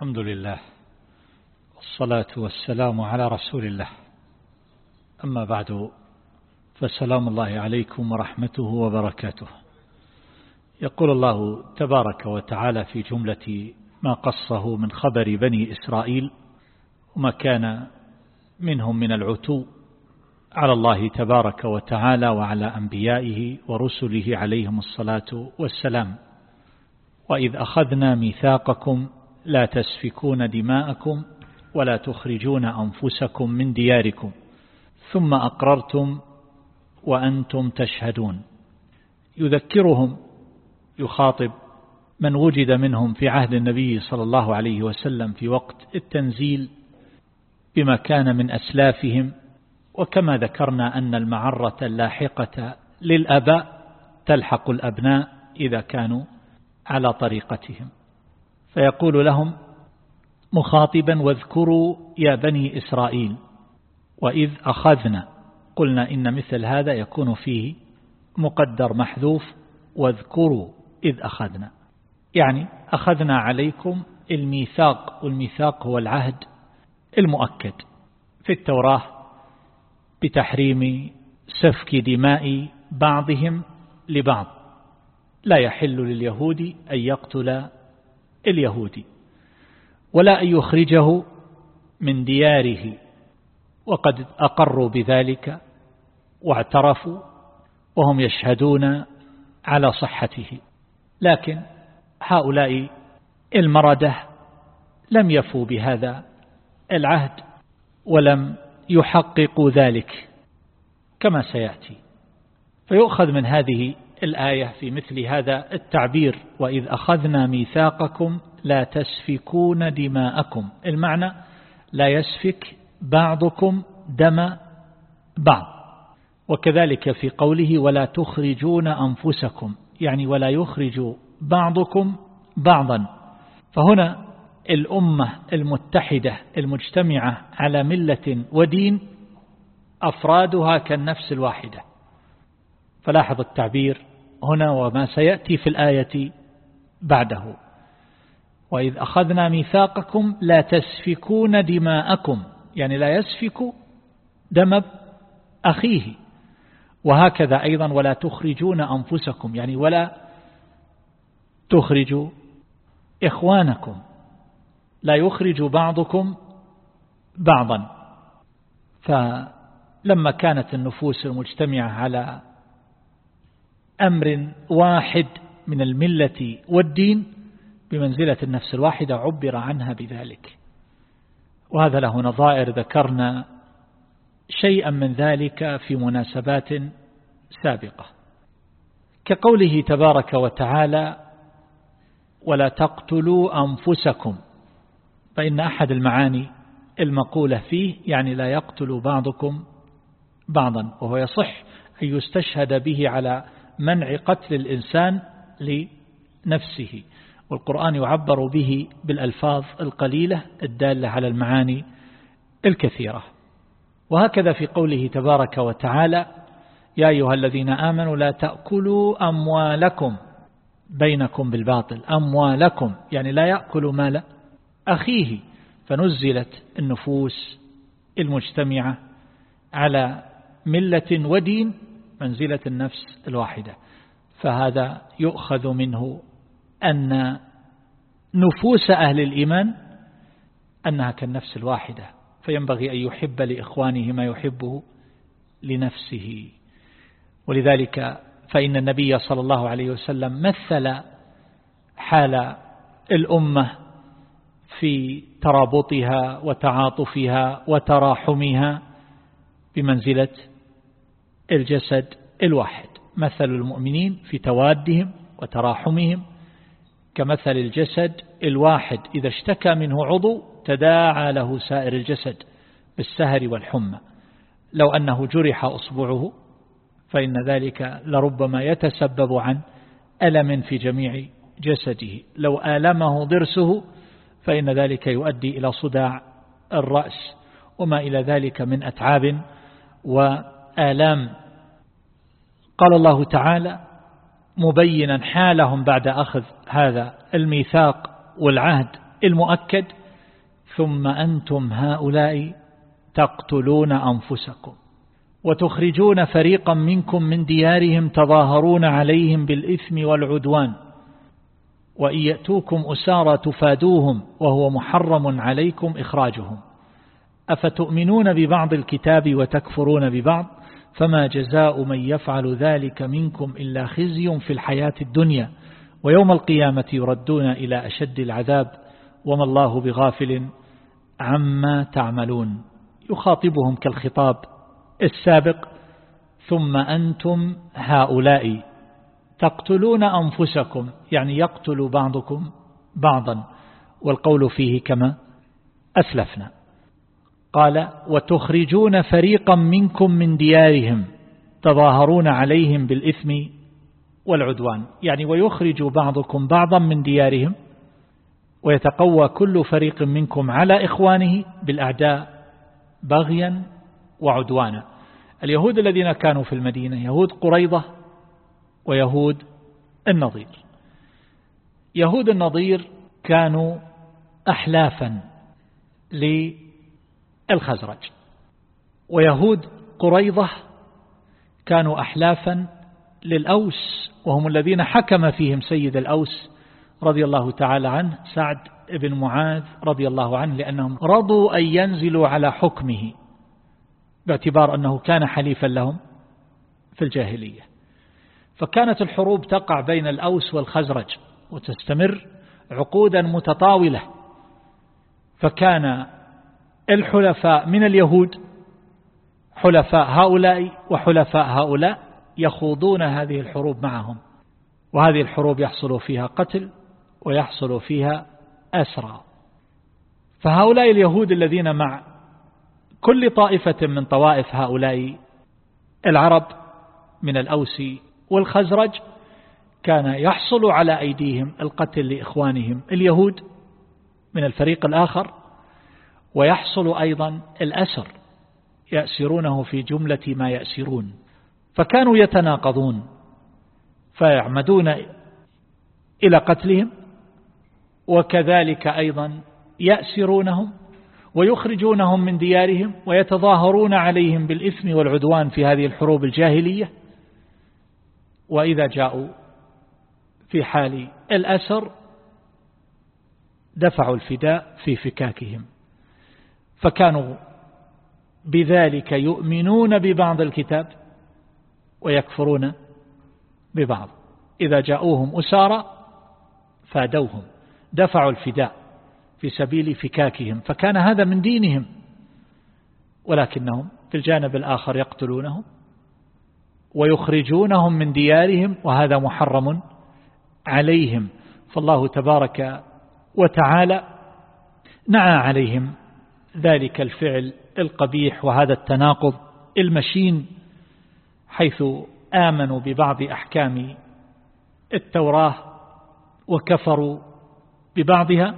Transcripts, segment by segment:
الحمد لله والصلاة والسلام على رسول الله. أما بعد فسلام الله عليكم ورحمته وبركاته. يقول الله تبارك وتعالى في جملة ما قصه من خبر بني إسرائيل وما كان منهم من العتو على الله تبارك وتعالى وعلى أنبيائه ورسله عليهم الصلاة والسلام. وإذ أخذنا ميثاقكم لا تسفكون دماءكم ولا تخرجون أنفسكم من دياركم. ثم أقررتم وأنتم تشهدون. يذكرهم يخاطب من وجد منهم في عهد النبي صلى الله عليه وسلم في وقت التنزيل بما كان من أسلافهم. وكما ذكرنا أن المعرة اللاحقة للأباء تلحق الأبناء إذا كانوا على طريقتهم. فيقول لهم مخاطبا واذكروا يا بني إسرائيل وإذ أخذنا قلنا إن مثل هذا يكون فيه مقدر محذوف واذكروا إذ أخذنا. يعني أخذنا عليكم الميثاق والميثاق هو العهد المؤكد في التوراة بتحريم سفك دماء بعضهم لبعض. لا يحل لليهود أن يقتل اليهودي ولا أن يخرجه من دياره. وقد أقروا بذلك واعترفوا وهم يشهدون على صحته. لكن هؤلاء المردة لم يفوا بهذا العهد ولم يحققوا ذلك كما سيأتي. فيؤخذ من هذه الآية في مثل هذا التعبير وإذ أخذنا ميثاقكم لا تسفكون دماءكم. المعنى لا يسفك بعضكم دم بعض. وكذلك في قوله ولا تخرجون أنفسكم يعني ولا يخرج بعضكم بعضا. فهنا الأمة المتحدة المجتمعة على ملة ودين أفرادها كالنفس الواحدة. فلاحظ التعبير هنا وما سيأتي في الآية بعده. وإذ أخذنا ميثاقكم لا تسفكون دماءكم يعني لا يسفك دم أخيه. وهكذا أيضا ولا تخرجون أنفسكم يعني ولا تخرجوا إخوانكم لا يخرج بعضكم بعضا. فلما كانت النفوس المجتمعة على أمر واحد من الملة والدين بمنزلة النفس الواحدة عبر عنها بذلك. وهذا له نظائر ذكرنا شيئا من ذلك في مناسبات سابقة. كقوله تبارك وتعالى ولا تقتلوا أنفسكم فإن أحد المعاني المقولة فيه يعني لا يقتل بعضكم بعضا وهو يصح أن يستشهد به على منع قتل الإنسان لنفسه والقرآن يعبر به بالألفاظ القليلة الدالة على المعاني الكثيرة. وهكذا في قوله تبارك وتعالى يا أيها الذين آمنوا لا تأكلوا أموالكم بينكم بالباطل. أموالكم يعني لا يأكل مال أخيه. فنزلت النفوس المجتمعة على ملة ودين منزلة النفس الواحدة. فهذا يؤخذ منه أن نفوس أهل الإيمان أنها كالنفس الواحدة. فينبغي أن يحب لإخوانه ما يحبه لنفسه. ولذلك فإن النبي صلى الله عليه وسلم مثل حال الأمة في ترابطها وتعاطفها وتراحمها بمنزلة الجسد الواحد. مثل المؤمنين في توادهم وتراحمهم. كمثل الجسد الواحد إذا اشتكى منه عضو تداعى له سائر الجسد بالسهر والحمى. لو أنه جرح أصبعه فإن ذلك لربما يتسبب عن ألم في جميع جسده. لو آلمه ضرسه فإن ذلك يؤدي إلى صداع الرأس. وما إلى ذلك من أتعاب وآلام قال الله تعالى مبينا حالهم بعد أخذ هذا الميثاق والعهد المؤكد ثم أنتم هؤلاء تقتلون أنفسكم وتخرجون فريقا منكم من ديارهم تظاهرون عليهم بالإثم والعدوان وإن يأتوكم أسارى تفادوهم وهو محرم عليكم إخراجهم. أفتؤمنون ببعض الكتاب وتكفرون ببعض؟ فما جزاء من يفعل ذلك منكم إلا خزي في الحياة الدنيا ويوم القيامة يردون إلى أشد العذاب وما الله بغافل عما تعملون. يخاطبهم كالخطاب السابق ثم أنتم هؤلاء تقتلون أنفسكم يعني يقتل بعضكم بعضا والقول فيه كما أسلفنا. قال وتخرجون فريقا منكم من ديارهم تظاهرون عليهم بالإثم والعدوان. يعني ويخرج بعضكم بعضا من ديارهم ويتقوى كل فريق منكم على إخوانه بالأعداء بغيا وعدوانا. اليهود الذين كانوا في المدينة يهود قريضة ويهود النظير. يهود النظير كانوا أحلافا للخزرج ويهود قريضة كانوا أحلافا للأوس وهم الذين حكم فيهم سيد الأوس رضي الله تعالى عنه سعد بن معاذ رضي الله عنه لأنهم رضوا أن ينزلوا على حكمه باعتبار أنه كان حليفا لهم في الجاهلية. فكانت الحروب تقع بين الأوس والخزرج وتستمر عقودا متطاولة. فكان الحلفاء من اليهود حلفاء هؤلاء وحلفاء هؤلاء يخوضون هذه الحروب معهم وهذه الحروب يحصل فيها قتل ويحصل فيها أسرى. فهؤلاء اليهود الذين مع كل طائفة من طوائف هؤلاء العرب من الأوس والخزرج كان يحصل على أيديهم القتل لإخوانهم اليهود من الفريق الآخر ويحصل أيضا الأسر يأسرونه في جملة ما يأسرون. فكانوا يتناقضون فيعمدون إلى قتلهم وكذلك أيضا يأسرونهم ويخرجونهم من ديارهم ويتظاهرون عليهم بالإثم والعدوان في هذه الحروب الجاهلية. وإذا جاءوا في حال الأسر دفعوا الفداء في فكاكهم. فكانوا بذلك يؤمنون ببعض الكتاب ويكفرون ببعض. إذا جاءوهم أسارى فادوهم دفعوا الفداء في سبيل فكاكهم فكان هذا من دينهم ولكنهم في الجانب الآخر يقتلونهم ويخرجونهم من ديارهم وهذا محرم عليهم. فالله تبارك وتعالى نعى عليهم ذلك الفعل القبيح وهذا التناقض المشين حيث آمنوا ببعض أحكام التوراة وكفروا ببعضها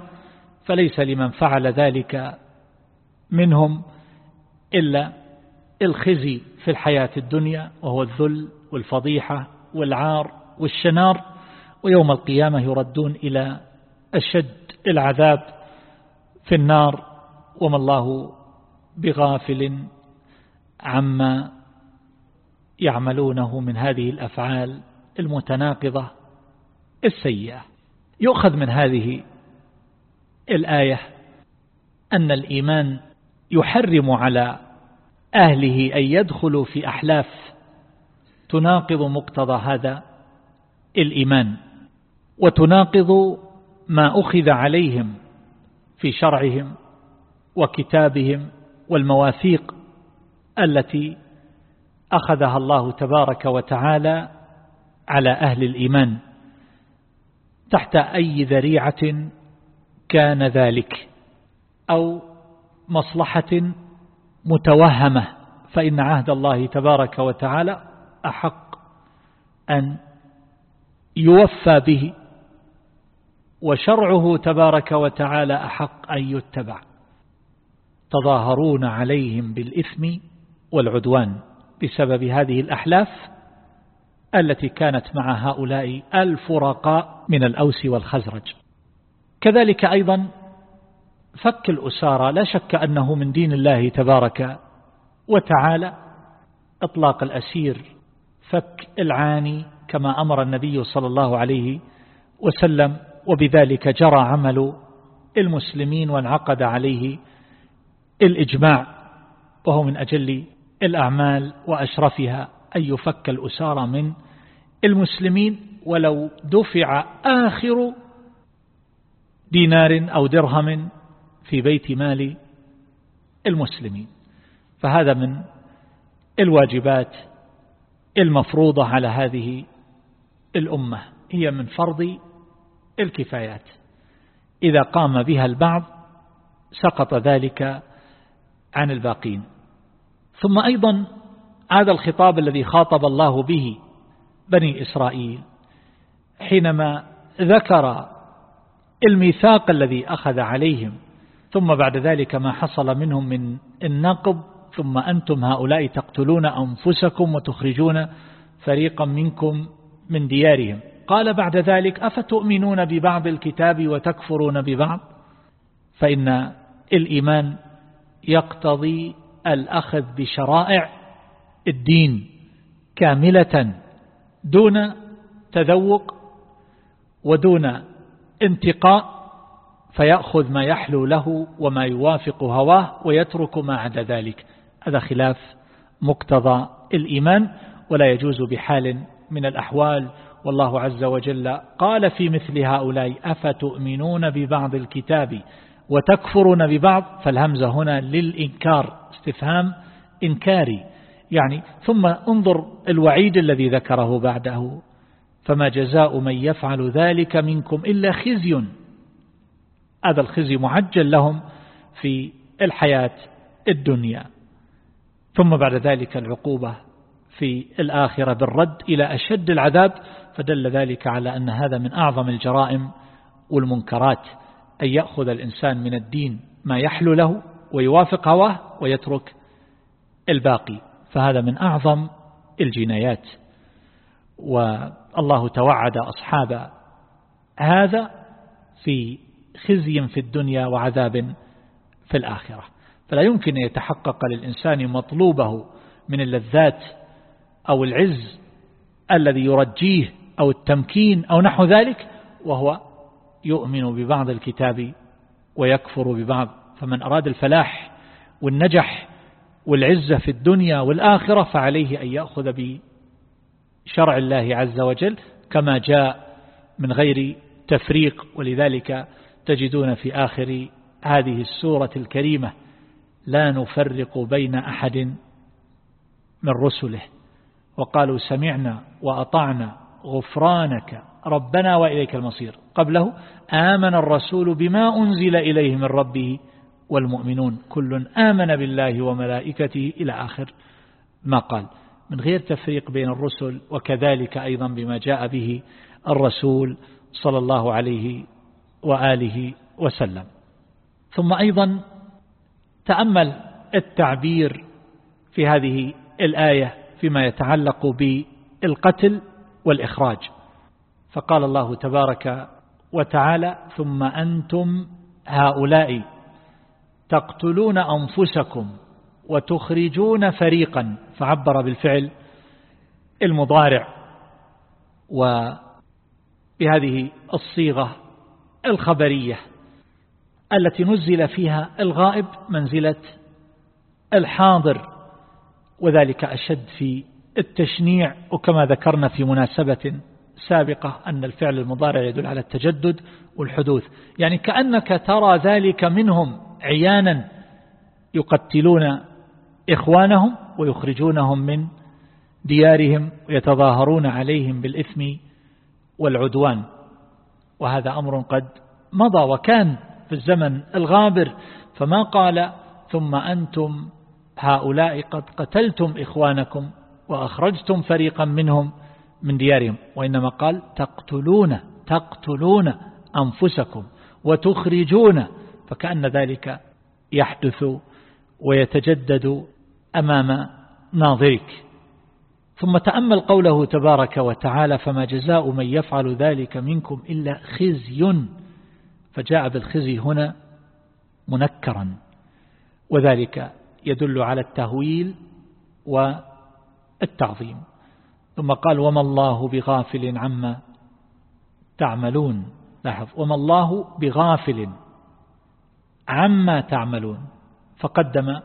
فليس لمن فعل ذلك منهم إلا الخزي في الحياة الدنيا وهو الذل والفضيحة والعار والشنار ويوم القيامة يردون إلى أشد العذاب في النار. وما الله بغافل عما يعملونه من هذه الأفعال المتناقضة السيئة. يؤخذ من هذه الآية أن الإيمان يحرم على أهله أن يدخلوا في أحلاف تناقض مقتضى هذا الإيمان وتناقض ما أخذ عليهم في شرعهم وكتابهم والمواثيق التي أخذها الله تبارك وتعالى على أهل الإيمان تحت أي ذريعة كان ذلك أو مصلحة متوهمة فإن عهد الله تبارك وتعالى أحق أن يوفى به وشرعه تبارك وتعالى أحق أن يتبع. تظاهرون عليهم بالإثم والعدوان بسبب هذه الأحلاف التي كانت مع هؤلاء الفرقاء من الأوس والخزرج. كذلك أيضا فك الأسارة لا شك أنه من دين الله تبارك وتعالى إطلاق الأسير فك العاني كما أمر النبي صلى الله عليه وسلم وبذلك جرى عمل المسلمين وانعقد عليه الإجماع وهو من أجل الأعمال وأشرفها أن يفك الأسارة من المسلمين ولو دفع آخر دينار أو درهم في بيت مال المسلمين. فهذا من الواجبات المفروضة على هذه الأمة هي من فرض الكفايات. إذا قام بها البعض سقط ذلك عن الباقين. ثم أيضا هذا الخطاب الذي خاطب الله به بني إسرائيل حينما ذكر الميثاق الذي أخذ عليهم ثم بعد ذلك ما حصل منهم من النقض ثم أنتم هؤلاء تقتلون أنفسكم وتخرجون فريقا منكم من ديارهم. قال بعد ذلك أفتؤمنون ببعض الكتاب وتكفرون ببعض؟ فإن الإيمان يقتضي الأخذ بشرائع الدين كاملة دون تذوق ودون انتقاء فيأخذ ما يحلو له وما يوافق هواه ويترك ما عدا ذلك. هذا خلاف مقتضى الإيمان ولا يجوز بحال من الأحوال. والله عز وجل قال في مثل هؤلاء أفتؤمنون ببعض الكتاب؟ وتكفرون ببعض فالهمزة هنا للإنكار استفهام إنكاري. يعني ثم انظر الوعيد الذي ذكره بعده. فما جزاء من يفعل ذلك منكم إلا خزي. هذا الخزي معجل لهم في الحياة الدنيا. ثم بعد ذلك العقوبة في الآخرة بالرد إلى أشد العذاب فدل ذلك على أن هذا من أعظم الجرائم والمنكرات. أن يأخذ الإنسان من الدين ما يحلو له ويوافق هواه ويترك الباقي. فهذا من أعظم الجنايات. والله توعد أصحاب هذا في خزي في الدنيا وعذاب في الآخرة. فلا يمكن أن يتحقق للإنسان مطلوبه من اللذات أو العز الذي يرجيه أو التمكين أو نحو ذلك وهو يؤمن ببعض الكتاب ويكفر ببعض فمن أراد الفلاح والنجح والعزة في الدنيا والآخرة فعليه أن يأخذ بشرع الله عز وجل كما جاء من غير تفريق ولذلك تجدون في آخر هذه السورة الكريمة لا نفرق بين أحد من رسله. وقالوا سمعنا وأطعنا غفرانك ربنا وإليك المصير. قبله آمن الرسول بما أنزل إليه من ربه والمؤمنون كل آمن بالله وملائكته إلى آخر ما قال. من غير تفريق بين الرسل وكذلك أيضا بما جاء به الرسول صلى الله عليه وآله وسلم. ثم أيضا تأمل التعبير في هذه الآية فيما يتعلق بالقتل والإخراج. فقال الله تبارك وتعالى ثم أنتم هؤلاء تقتلون أنفسكم وتخرجون فريقا فعبر بالفعل المضارع. وبهذه الصيغة الخبرية التي نزل فيها الغائب منزلة الحاضر وذلك أشد في التشنيع وكما ذكرنا في مناسبة سابقة أن الفعل المضارع يدل على التجدد والحدوث. يعني كأنك ترى ذلك منهم عيانا يقتلون إخوانهم ويخرجونهم من ديارهم ويتظاهرون عليهم بالإثم والعدوان. وهذا أمر قد مضى وكان في الزمن الغابر. فما قال ثم أنتم هؤلاء قد قتلتم إخوانكم؟ وأخرجتم فريقا منهم من ديارهم وإنما قال تقتلون تقتلون أنفسكم وتخرجون فكأن ذلك يحدث ويتجدد أمام ناظرك. ثم تأمل قوله تبارك وتعالى فما جزاء من يفعل ذلك منكم إلا خزي. فجاء بالخزي هنا منكرا وذلك يدل على التهويل والتعظيم ثم قال وما الله بغافل عما تعملون. لاحظ. وما الله بغافل عما تعملون. فقدم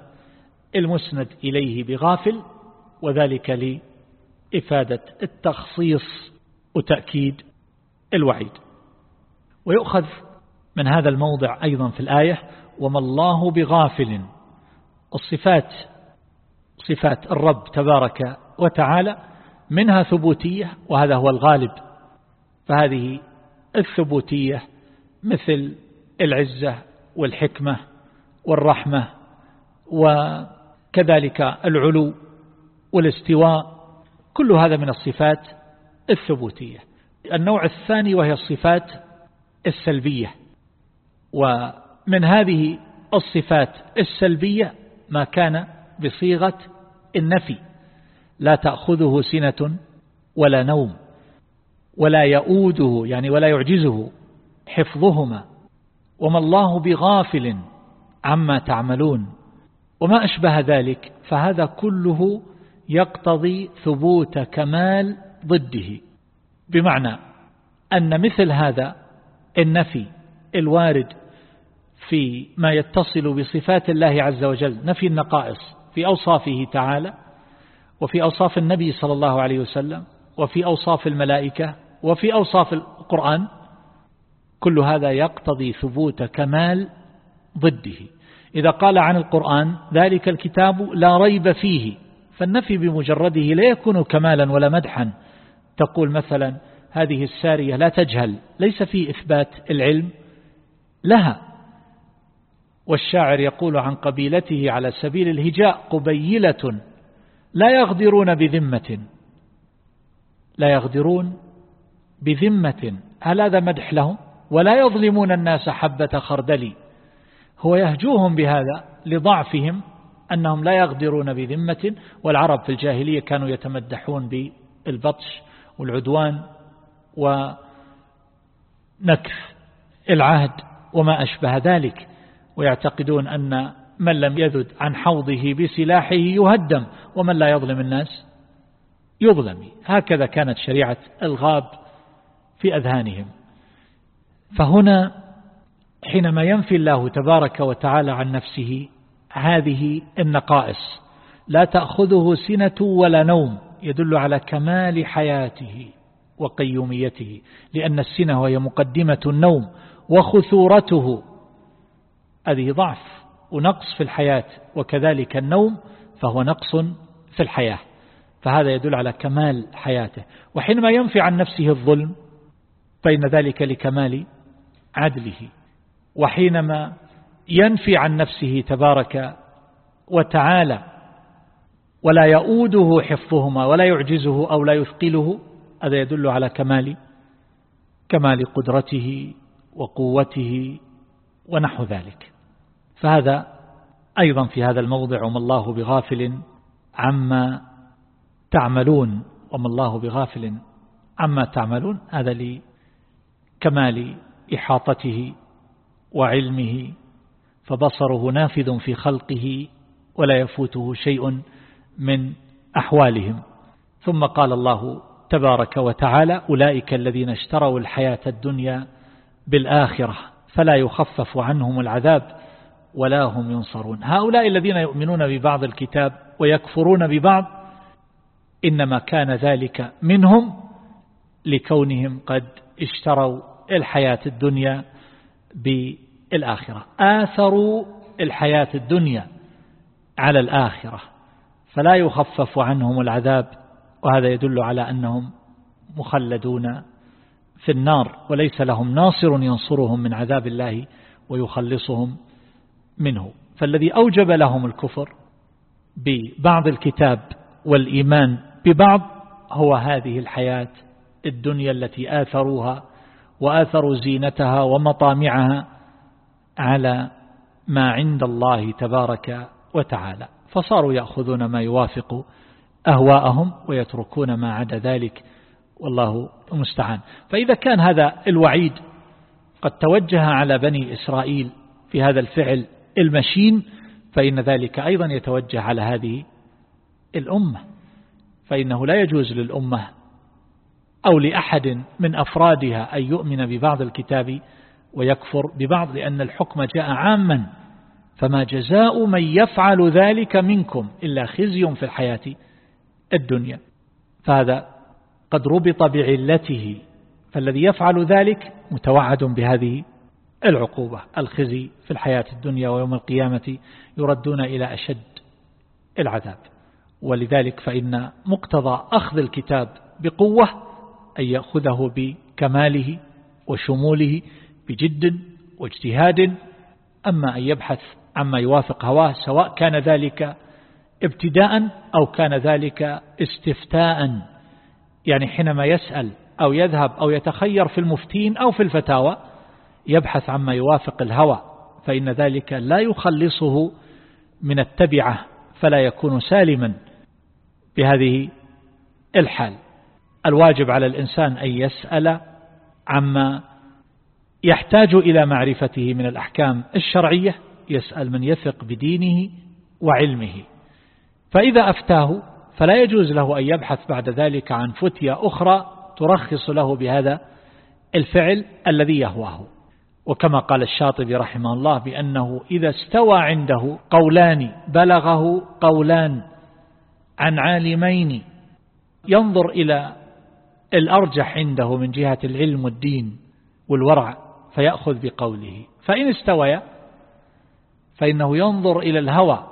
المسند إليه بغافل وذلك لإفادة التخصيص وتأكيد الوعيد. ويؤخذ من هذا الموضع أيضا في الآية وما الله بغافل. الصفات صفات الرب تبارك وتعالى منها ثبوتية وهذا هو الغالب. فهذه الثبوتية مثل العزة والحكمة والرحمة وكذلك العلو والاستواء كل هذا من الصفات الثبوتية. النوع الثاني وهي الصفات السلبية. ومن هذه الصفات السلبية ما كان بصيغة النفي. لا تأخذه سنة ولا نوم ولا يؤوده يعني ولا يعجزه حفظهما. وما الله بغافل عما تعملون. وما أشبه ذلك فهذا كله يقتضي ثبوت كمال ضده. بمعنى أن مثل هذا النفي الوارد في ما يتصل بصفات الله عز وجل نفي النقائص في أوصافه تعالى وفي أوصاف النبي صلى الله عليه وسلم وفي أوصاف الملائكة وفي أوصاف القرآن كل هذا يقتضي ثبوت كمال ضده. إذا قال عن القرآن ذلك الكتاب لا ريب فيه فالنفي بمجرده لا يكون كمالا ولا مدحا. تقول مثلا هذه السارية لا تجهل ليس في إثبات العلم لها. والشاعر يقول عن قبيلته على سبيل الهجاء قبيلة لا يغدرون بذمة. لا يغدرون بذمة. هل هذا مدح لهم؟ ولا يظلمون الناس حبة خردل. هو يهجوهم بهذا لضعفهم أنهم لا يغدرون بذمة. والعرب في الجاهلية كانوا يتمدحون بالبطش والعدوان ونكث العهد وما أشبه ذلك. ويعتقدون أن من لم يذد عن حوضه بسلاحه يهدم ومن لا يظلم الناس يظلم. هكذا كانت شريعة الغاب في أذهانهم. فهنا حينما ينفي الله تبارك وتعالى عن نفسه هذه النقائص لا تأخذه سنة ولا نوم يدل على كمال حياته وقيوميته لأن السنة وهي مقدمة النوم وخثورته. هذه ضعف. ونقص في الحياة وكذلك النوم فهو نقص في الحياة. فهذا يدل على كمال حياته. وحينما ينفي عن نفسه الظلم فإن ذلك لكمال عدله. وحينما ينفي عن نفسه تبارك وتعالى ولا يؤوده حفظهما ولا يعجزه أو لا يثقله هذا يدل على كمال كمال قدرته وقوته ونحو ذلك. فهذا أيضا في هذا الموضع وما الله بغافل عما تعملون وما الله بغافل عما تعملون. هذا لكمال إحاطته وعلمه. فبصره نافذ في خلقه ولا يفوته شيء من أحوالهم. ثم قال الله تبارك وتعالى أولئك الذين اشتروا الحياة الدنيا بالآخرة فلا يخفف عنهم العذاب ولا هم ينصرون. هؤلاء الذين يؤمنون ببعض الكتاب ويكفرون ببعض إنما كان ذلك منهم لكونهم قد اشتروا الحياة الدنيا بالآخرة. آثروا الحياة الدنيا على الآخرة. فلا يخفف عنهم العذاب وهذا يدل على أنهم مخلدون في النار وليس لهم ناصر ينصرهم من عذاب الله ويخلصهم منه. فالذي أوجب لهم الكفر ببعض الكتاب والإيمان ببعض هو هذه الحياة الدنيا التي آثروها وآثروا زينتها ومطامعها على ما عند الله تبارك وتعالى. فصاروا يأخذون ما يوافق أهواءهم ويتركون ما عدا ذلك. والله المستعان. فإذا كان هذا الوعيد قد توجه على بني إسرائيل في هذا الفعل المشين فإن ذلك أيضا يتوجه على هذه الأمة. فإنه لا يجوز للأمة أو لأحد من أفرادها أن يؤمن ببعض الكتاب ويكفر ببعض لأن الحكم جاء عاما. فما جزاء من يفعل ذلك منكم إلا خزي في الحياة الدنيا. فهذا قد ربط بعلته فالذي يفعل ذلك متوعد بهذه العقوبة الخزي في الحياة الدنيا ويوم القيامة يردون إلى أشد العذاب. ولذلك فإن مقتضى أخذ الكتاب بقوة أن يأخذه بكماله وشموله بجد واجتهاد أما أن يبحث عما يوافق هواه سواء كان ذلك ابتداء أو كان ذلك استفتاء. يعني حينما يسأل أو يذهب أو يتخير في المفتين أو في الفتاوى يبحث عما يوافق الهوى فإن ذلك لا يخلصه من التبعة فلا يكون سالما بهذه الحال. الواجب على الإنسان أن يسأل عما يحتاج إلى معرفته من الأحكام الشرعية يسأل من يثق بدينه وعلمه. فإذا أفتاه فلا يجوز له أن يبحث بعد ذلك عن فتية أخرى ترخص له بهذا الفعل الذي يهواه. وكما قال الشاطبي رحمه الله بأنه إذا استوى عنده قولان بلغه قولان عن عالمين ينظر إلى الأرجح عنده من جهة العلم والدين والورع فيأخذ بقوله. فإن استوى فإنه ينظر إلى الهوى.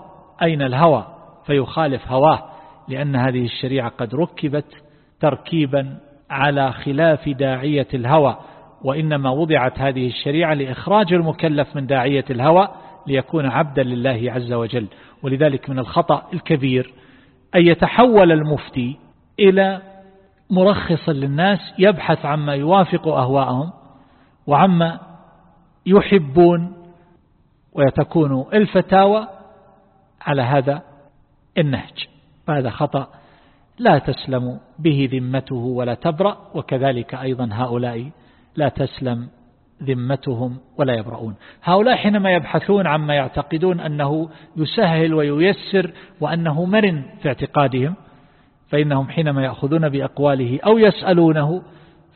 أين الهوى؟ فيخالف هواه لأن هذه الشريعة قد ركبت تركيبا على خلاف داعية الهوى. وإنما وضعت هذه الشريعة لإخراج المكلف من داعية الهوى ليكون عبدا لله عز وجل. ولذلك من الخطأ الكبير أن يتحول المفتي إلى مرخص للناس يبحث عما يوافق أهواءهم وعما يحبون ويتكون الفتاوى على هذا النهج. فهذا خطأ لا تسلم به ذمته ولا تبرأ وكذلك أيضا هؤلاء لا تسلم ذمتهم ولا يبرؤون. هؤلاء حينما يبحثون عما يعتقدون أنه يسهل وييسر وأنه مرن في اعتقادهم فإنهم حينما يأخذون بأقواله أو يسألونه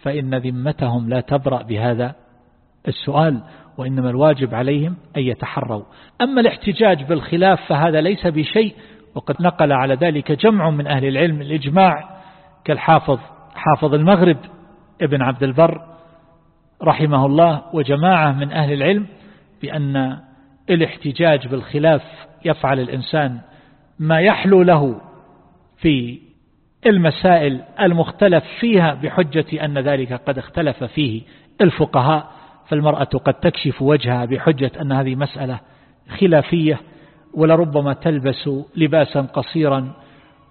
فإن ذمتهم لا تبرأ بهذا السؤال وإنما الواجب عليهم أن يتحروا. أما الاحتجاج بالخلاف فهذا ليس بشيء وقد نقل على ذلك جمع من أهل العلم الإجماع كالحافظ حافظ المغرب ابن عبد البر رحمه الله وجماعة من أهل العلم بأن الاحتجاج بالخلاف يفعل الإنسان ما يحلو له في المسائل المختلف فيها بحجة أن ذلك قد اختلف فيه الفقهاء فالمرأة قد تكشف وجهها بحجة أن هذه مسألة خلافية ولربما تلبس لباسا قصيرا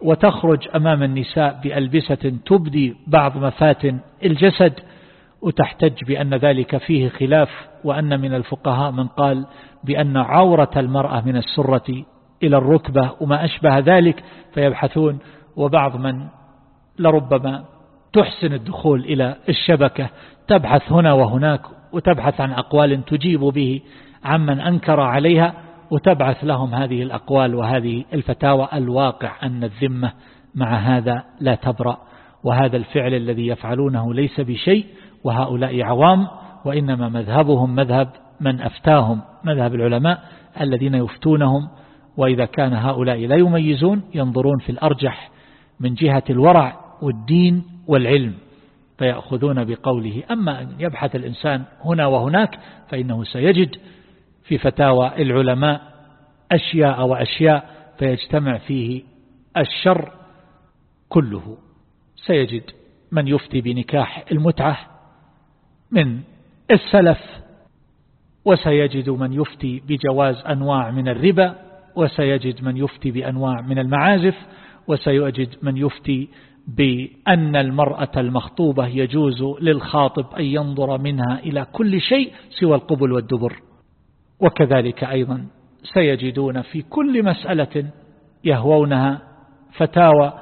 وتخرج أمام النساء بألبسة تبدي بعض مفاتن الجسد وتحتج بأن ذلك فيه خلاف وأن من الفقهاء من قال بأن عورة المرأة من السرة إلى الركبة وما أشبه ذلك فيبحثون وبعض من لربما تحسن الدخول إلى الشبكة تبحث هنا وهناك وتبحث عن أقوال تجيب به عمن أنكر عليها وتبعث لهم هذه الأقوال وهذه الفتاوى الواقع أن الذمة مع هذا لا تبرأ وهذا الفعل الذي يفعلونه ليس بشيء وهؤلاء عوام وإنما مذهبهم مذهب من أفتاهم مذهب العلماء الذين يفتونهم وإذا كان هؤلاء لا يميزون ينظرون في الأرجح من جهة الورع والدين والعلم فيأخذون بقوله. أما أن يبحث الإنسان هنا وهناك فإنه سيجد في فتاوى العلماء أشياء وأشياء فيجتمع فيه الشر كله. سيجد من يفتي بنكاح المتعة من السلف وسيجد من يفتي بجواز أنواع من الربا وسيجد من يفتي بأنواع من المعازف وسيجد من يفتي بأن المرأة المخطوبة يجوز للخاطب أن ينظر منها إلى كل شيء سوى القبل والدبر. وكذلك أيضا سيجدون في كل مسألة يهوونها فتاوى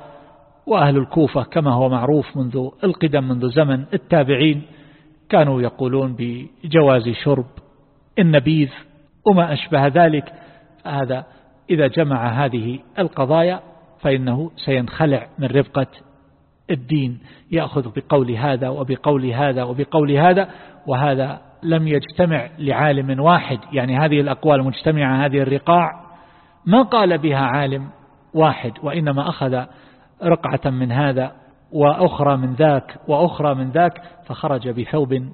وأهل الكوفة كما هو معروف منذ القدم منذ زمن التابعين كانوا يقولون بجواز شرب النبيذ وما أشبه ذلك. هذا إذا جمع هذه القضايا فإنه سينخلع من رفقة الدين. يأخذ بقول هذا وبقول هذا وبقول هذا وهذا لم يجتمع لعالم واحد. يعني هذه الأقوال مجتمعة هذه الرقاع. ما قال بها عالم واحد وإنما أخذ رقعة من هذا وأخرى من ذاك وأخرى من ذاك فخرج بثوب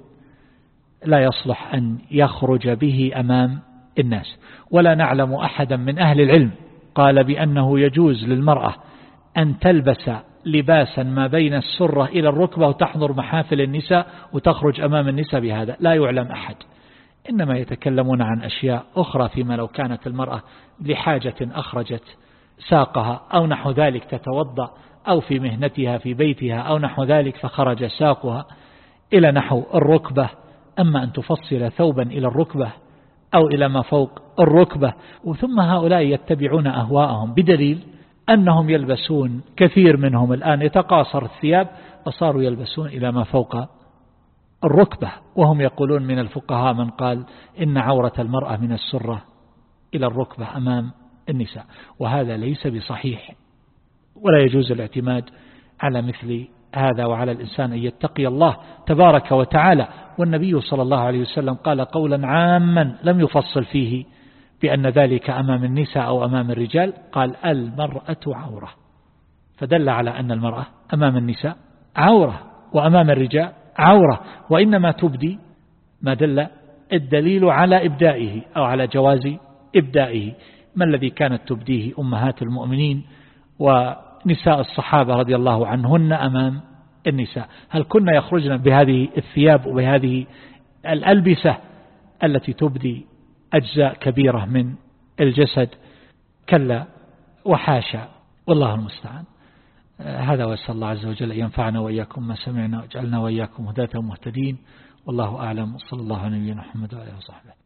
لا يصلح أن يخرج به أمام الناس. ولا نعلم أحدا من أهل العلم قال بأنه يجوز للمرأة أن تلبس لباسا ما بين السرة إلى الركبة وتحضر محافل النساء وتخرج أمام النساء بهذا. لا يعلم أحد. إنما يتكلمون عن أشياء أخرى فيما لو كانت المرأة لحاجة أخرجت ساقها أو نحو ذلك تتوضأ أو في مهنتها في بيتها أو نحو ذلك فخرج ساقها إلى نحو الركبة. أما أن تفصل ثوبا إلى الركبة أو إلى ما فوق الركبة. وثم هؤلاء يتبعون أهواءهم بدليل أنهم يلبسون كثير منهم الآن يتقاصر الثياب وصاروا يلبسون إلى ما فوق الركبة. وهم يقولون من الفقهاء من قال إن عورة المرأة من السرة إلى الركبة أمام النساء. وهذا ليس بصحيح. ولا يجوز الاعتماد على مثل هذا وعلى الإنسان أن يتقي الله تبارك وتعالى. والنبي صلى الله عليه وسلم قال قولا عاما لم يفصل فيه بأن ذلك أمام النساء أو أمام الرجال. قال المرأة عورة. فدل على أن المرأة أمام النساء عورة وأمام الرجال عورة. وإنما تبدي ما دل الدليل على إبدائه أو على جواز إبدائه. ما الذي كانت تبديه أمهات المؤمنين ونساء الصحابة رضي الله عنهن أمام النساء. هل كنا يخرجن بهذه الثياب وبهذه الألبسة التي تبدي أجزاء كبيرة من الجسد؟ كلا وحاشا والله المستعان. هذا وأسأل الله عز وجل أن ينفعنا وإياكم ما سمعنا واجعلنا وإياكم هداة مهتدين والله أعلم. صلى الله عليه وسلم محمد وعليه وصحبه.